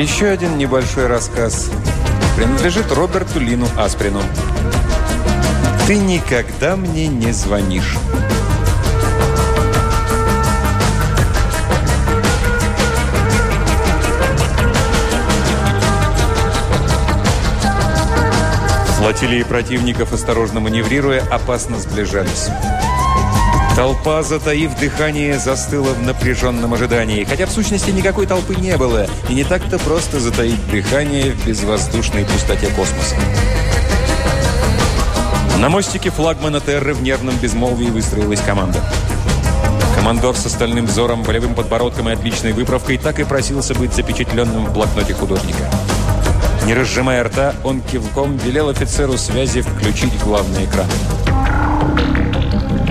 Еще один небольшой рассказ принадлежит Роберту Лину Асприну. «Ты никогда мне не звонишь». Флотилии противников, осторожно маневрируя, опасно сближались. Толпа, затаив дыхание, застыла в напряженном ожидании. Хотя в сущности никакой толпы не было. И не так-то просто затаить дыхание в безвоздушной пустоте космоса. На мостике флагмана Терры в нервном безмолвии выстроилась команда. Командор с остальным взором, волевым подбородком и отличной выправкой так и просился быть запечатленным в блокноте художника. Не разжимая рта, он кивком велел офицеру связи включить главный экран.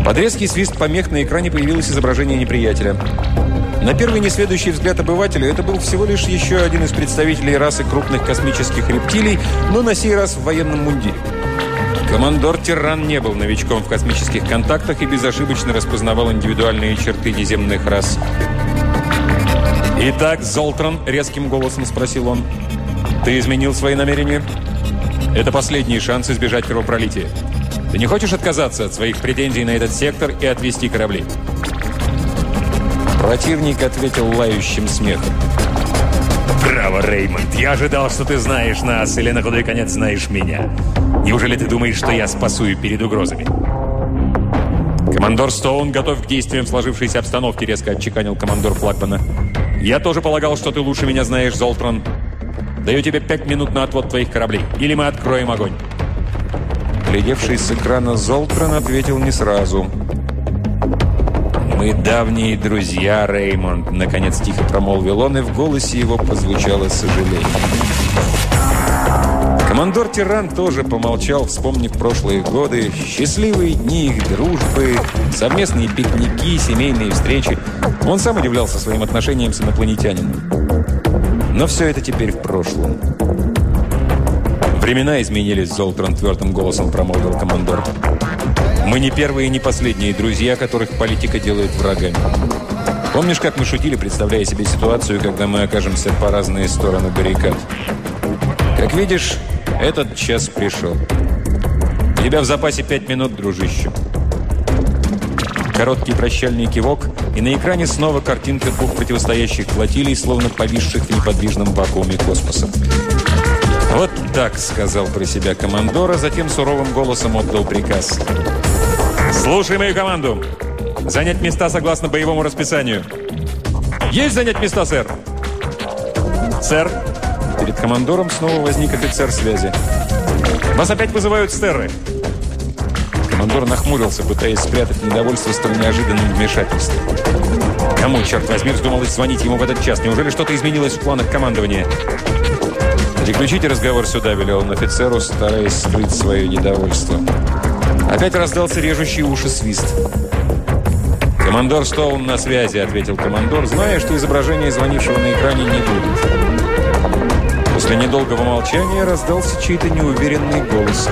Под резкий свист помех на экране появилось изображение неприятеля. На первый несведущий взгляд обывателя это был всего лишь еще один из представителей расы крупных космических рептилий, но на сей раз в военном мундире. Командор Тиран не был новичком в космических контактах и безошибочно распознавал индивидуальные черты неземных рас. «Итак, Золтран», — резким голосом спросил он, — «ты изменил свои намерения?» «Это последний шанс избежать кровопролития. Ты не хочешь отказаться от своих претензий на этот сектор и отвести корабли?» Противник ответил лающим смехом. «Браво, Реймонд! Я ожидал, что ты знаешь нас, или на худой конец знаешь меня. Неужели ты думаешь, что я спасую перед угрозами?» «Командор Стоун готов к действиям сложившейся обстановки», резко отчеканил командор флагмана. «Я тоже полагал, что ты лучше меня знаешь, Золтран. Даю тебе пять минут на отвод твоих кораблей, или мы откроем огонь». Глядевший с экрана Золтран ответил не сразу. «Мы давние друзья, Реймонд», — наконец тихо промолвил он, и в голосе его позвучало сожаление. Командор Тиран тоже помолчал, вспомнив прошлые годы, счастливые дни их дружбы, совместные пикники, семейные встречи. Он сам удивлялся своим отношениям с инопланетянином. Но все это теперь в прошлом. «Времена изменились», — Золтран твердым голосом промолвил командор. «Мы не первые и не последние друзья, которых политика делает врагами. Помнишь, как мы шутили, представляя себе ситуацию, когда мы окажемся по разные стороны баррикад? Как видишь, этот час пришел. У тебя в запасе пять минут, дружище». Короткий прощальный кивок, и на экране снова картинка двух противостоящих флотилий, словно повисших в неподвижном вакууме космоса. «Вот так», — сказал про себя командор, а затем суровым голосом отдал приказ. «Слушай мою команду! Занять места согласно боевому расписанию!» «Есть занять места, сэр!» «Сэр!» Перед командором снова возник офицер связи. «Вас опять вызывают стерры!» Командор нахмурился, пытаясь спрятать недовольство столь неожиданным вмешательством. Кому, черт возьми, вздумалось звонить ему в этот час? Неужели что-то изменилось в планах командования? «Переключите разговор сюда», – велел он офицеру, стараясь скрыть свое недовольство. Опять раздался режущий уши свист. «Командор Стоун на связи», – ответил командор, зная, что изображение звонившего на экране не будет. После недолгого молчания раздался чей-то неуверенный голос.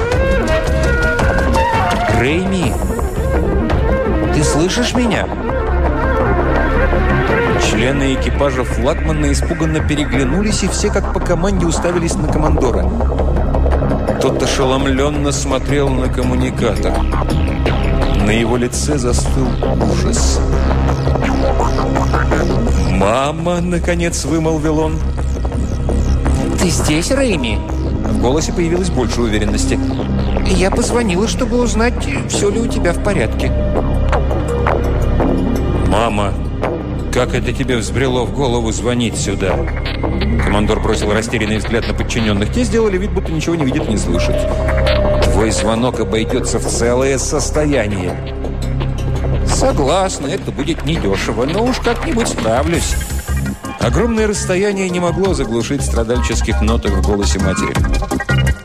«Рейми, ты слышишь меня?» Члены экипажа флагмана испуганно переглянулись, и все как по команде уставились на командора. Тот ошеломленно смотрел на коммуникатор. На его лице застыл ужас. «Мама!» — наконец вымолвил он. «Ты здесь, Рэйми?» В голосе появилось больше уверенности. «Я позвонила, чтобы узнать, все ли у тебя в порядке». «Мама!» «Как это тебе взбрело в голову звонить сюда?» Командор бросил растерянный взгляд на подчиненных. Те сделали вид, будто ничего не видят не слышат. «Твой звонок обойдется в целое состояние». «Согласна, это будет недешево, но уж как-нибудь справлюсь». Огромное расстояние не могло заглушить страдальческих ноток в голосе матери.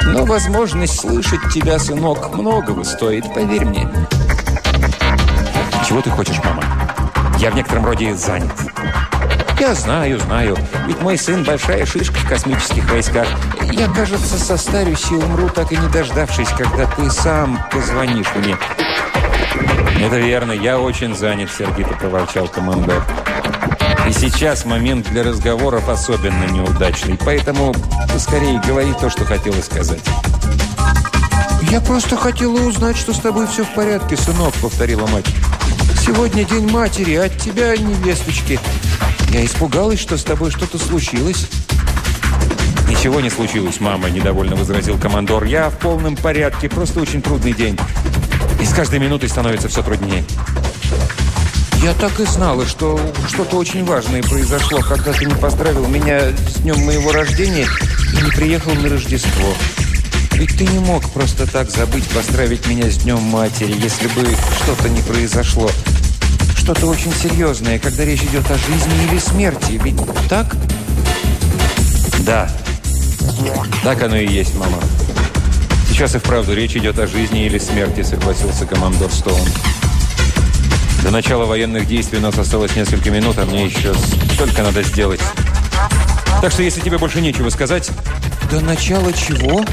«Но возможность слышать тебя, сынок, многого стоит, поверь мне». «Чего ты хочешь, мама?» Я в некотором роде занят. Я знаю, знаю. Ведь мой сын большая шишка в космических войсках. Я, кажется, состарюсь и умру, так и не дождавшись, когда ты сам позвонишь мне. Это верно, я очень занят, сердито проворчал командор. И сейчас момент для разговоров особенно неудачный, поэтому скорее говори то, что хотела сказать. «Я просто хотела узнать, что с тобой все в порядке, сынок», — повторила мать. «Сегодня день матери, от тебя невесточки. Я испугалась, что с тобой что-то случилось». «Ничего не случилось, мама», – недовольно возразил командор. «Я в полном порядке, просто очень трудный день. И с каждой минутой становится все труднее». «Я так и знала, что что-то очень важное произошло, когда ты не поздравил меня с днем моего рождения и не приехал на Рождество. Ведь ты не мог просто так забыть поздравить меня с Днем Матери, если бы что-то не произошло. Что-то очень серьезное, когда речь идет о жизни или смерти. Ведь так?» «Да», «Так оно и есть, мама. Сейчас и вправду речь идет о жизни или смерти», согласился командор Стоун. До начала военных действий у нас осталось несколько минут, а мне еще столько надо сделать. Так что, если тебе больше нечего сказать... До начала чего?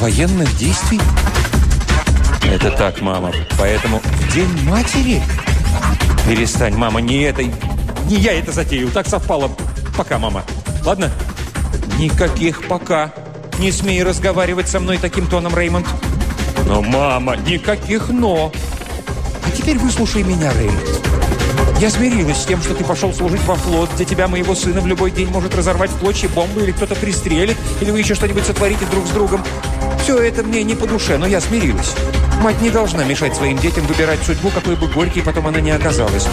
Военных действий? Это так, мама. Поэтому... День матери? Перестань, мама, не это... Не я это затеял, так совпало. Пока, мама. Ладно? «Никаких пока. Не смей разговаривать со мной таким тоном, Реймонд». «Но, мама, никаких «но». А теперь выслушай меня, Реймонд. Я смирилась с тем, что ты пошел служить во флот, где тебя, моего сына, в любой день может разорвать в клочья бомбы, или кто-то пристрелит, или вы еще что-нибудь сотворите друг с другом. Все это мне не по душе, но я смирилась. Мать не должна мешать своим детям выбирать судьбу, какой бы горький потом она не оказалась.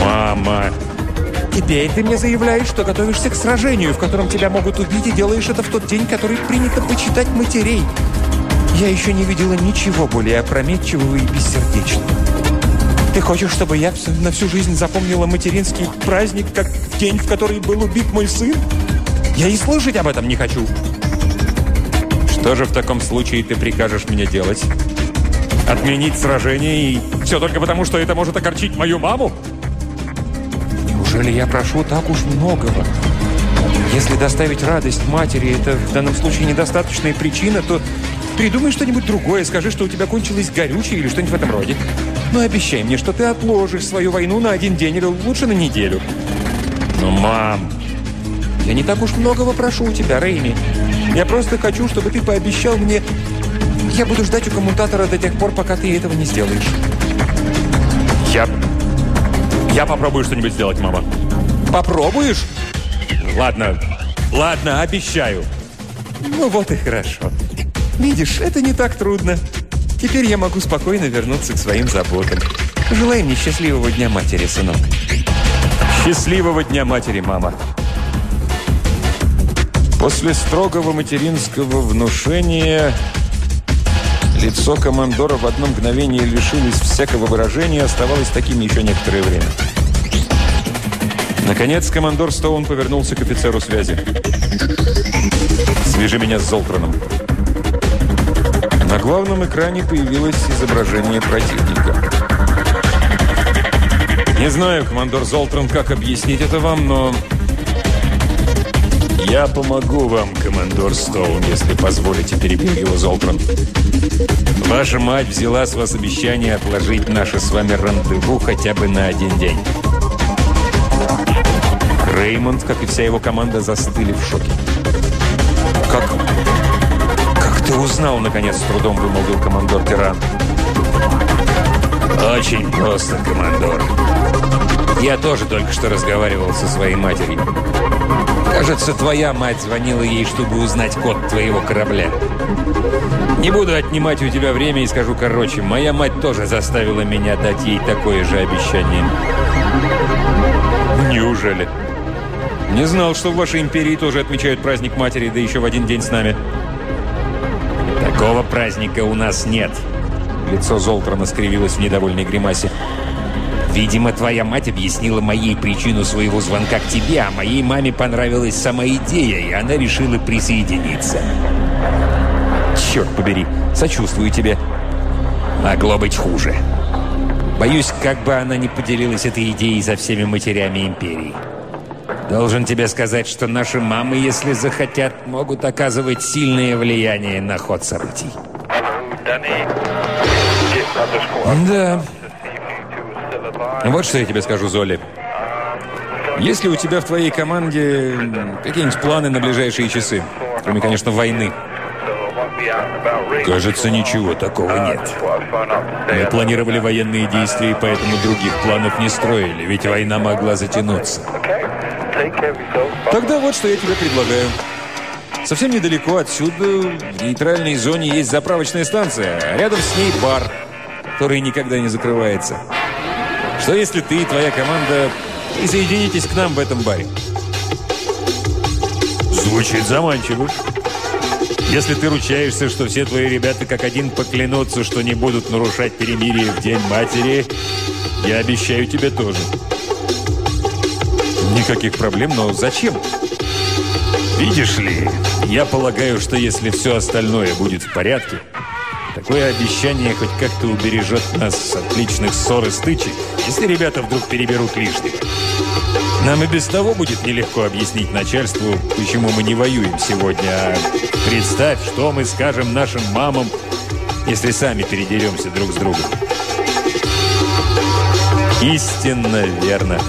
«Мама!» Теперь ты мне заявляешь, что готовишься к сражению, в котором тебя могут убить, и делаешь это в тот день, который принято почитать матерей. Я еще не видела ничего более опрометчивого и бессердечного. Ты хочешь, чтобы я на всю жизнь запомнила материнский праздник, как день, в который был убит мой сын? Я и слышать об этом не хочу. Что же в таком случае ты прикажешь мне делать? Отменить сражение и все только потому, что это может окорчить мою маму? Неужели я прошу так уж многого? Если доставить радость матери – это в данном случае недостаточная причина, то придумай что-нибудь другое, скажи, что у тебя кончилось горючее или что-нибудь в этом роде. Но обещай мне, что ты отложишь свою войну на один день или лучше на неделю. Но, мам... Я не так уж многого прошу у тебя, Рейми. Я просто хочу, чтобы ты пообещал мне... Я буду ждать у коммутатора до тех пор, пока ты этого не сделаешь. Я я попробую что-нибудь сделать, мама. Попробуешь? Ладно, ладно, обещаю. Ну вот и хорошо. Видишь, это не так трудно. Теперь я могу спокойно вернуться к своим заботам. Желай мне счастливого дня матери, сынок. Счастливого дня матери, мама. После строгого материнского внушения Лицо командора в одно мгновение лишилось всякого выражения и оставалось таким еще некоторое время. Наконец, командор Стоун повернулся к офицеру связи. «Свяжи меня с Золтроном». На главном экране появилось изображение противника. «Не знаю, командор Золтрон, как объяснить это вам, но «Я помогу вам, командор Стоун, если позволите», – перебил его Золтрон. «Ваша мать взяла с вас обещание отложить наше с вами рандеву хотя бы на один день». Реймонд, как и вся его команда, застыли в шоке. «Как... как ты узнал, наконец, с трудом вымолвил командор Тиран?» «Очень просто, командор. Я тоже только что разговаривал со своей матерью. Кажется, твоя мать звонила ей, чтобы узнать код твоего корабля. Не буду отнимать у тебя время и скажу короче. Моя мать тоже заставила меня дать ей такое же обещание. Неужели? Не знал, что в вашей империи тоже отмечают праздник матери, да еще в один день с нами. Такого праздника у нас нет. Лицо Золтрона скривилось в недовольной гримасе. Видимо, твоя мать объяснила моей причину своего звонка к тебе, а моей маме понравилась сама идея, и она решила присоединиться. Черт побери, сочувствую тебе. Могло быть хуже. Боюсь, как бы она не поделилась этой идеей со всеми матерями империи. Должен тебе сказать, что наши мамы, если захотят, могут оказывать сильное влияние на ход событий. Да. Вот что я тебе скажу, Золи. Есть ли у тебя в твоей команде какие-нибудь планы на ближайшие часы? Кроме, конечно, войны. Кажется, ничего такого нет. Мы планировали военные действия, поэтому других планов не строили, ведь война могла затянуться. Тогда вот что я тебе предлагаю. Совсем недалеко отсюда, в нейтральной зоне, есть заправочная станция, а рядом с ней бар, который никогда не закрывается. Что если ты и твоя команда присоединитесь к нам в этом баре? Звучит заманчиво. Если ты ручаешься, что все твои ребята как один поклянутся, что не будут нарушать перемирие в День Матери, я обещаю тебе тоже. Никаких проблем, но зачем? Видишь ли, я полагаю, что если все остальное будет в порядке, такое обещание хоть как-то убережет нас от личных ссор и стычек, если ребята вдруг переберут лишнего. Нам и без того будет нелегко объяснить начальству, почему мы не воюем сегодня. А представь, что мы скажем нашим мамам, если сами передеремся друг с другом. Истинно верно.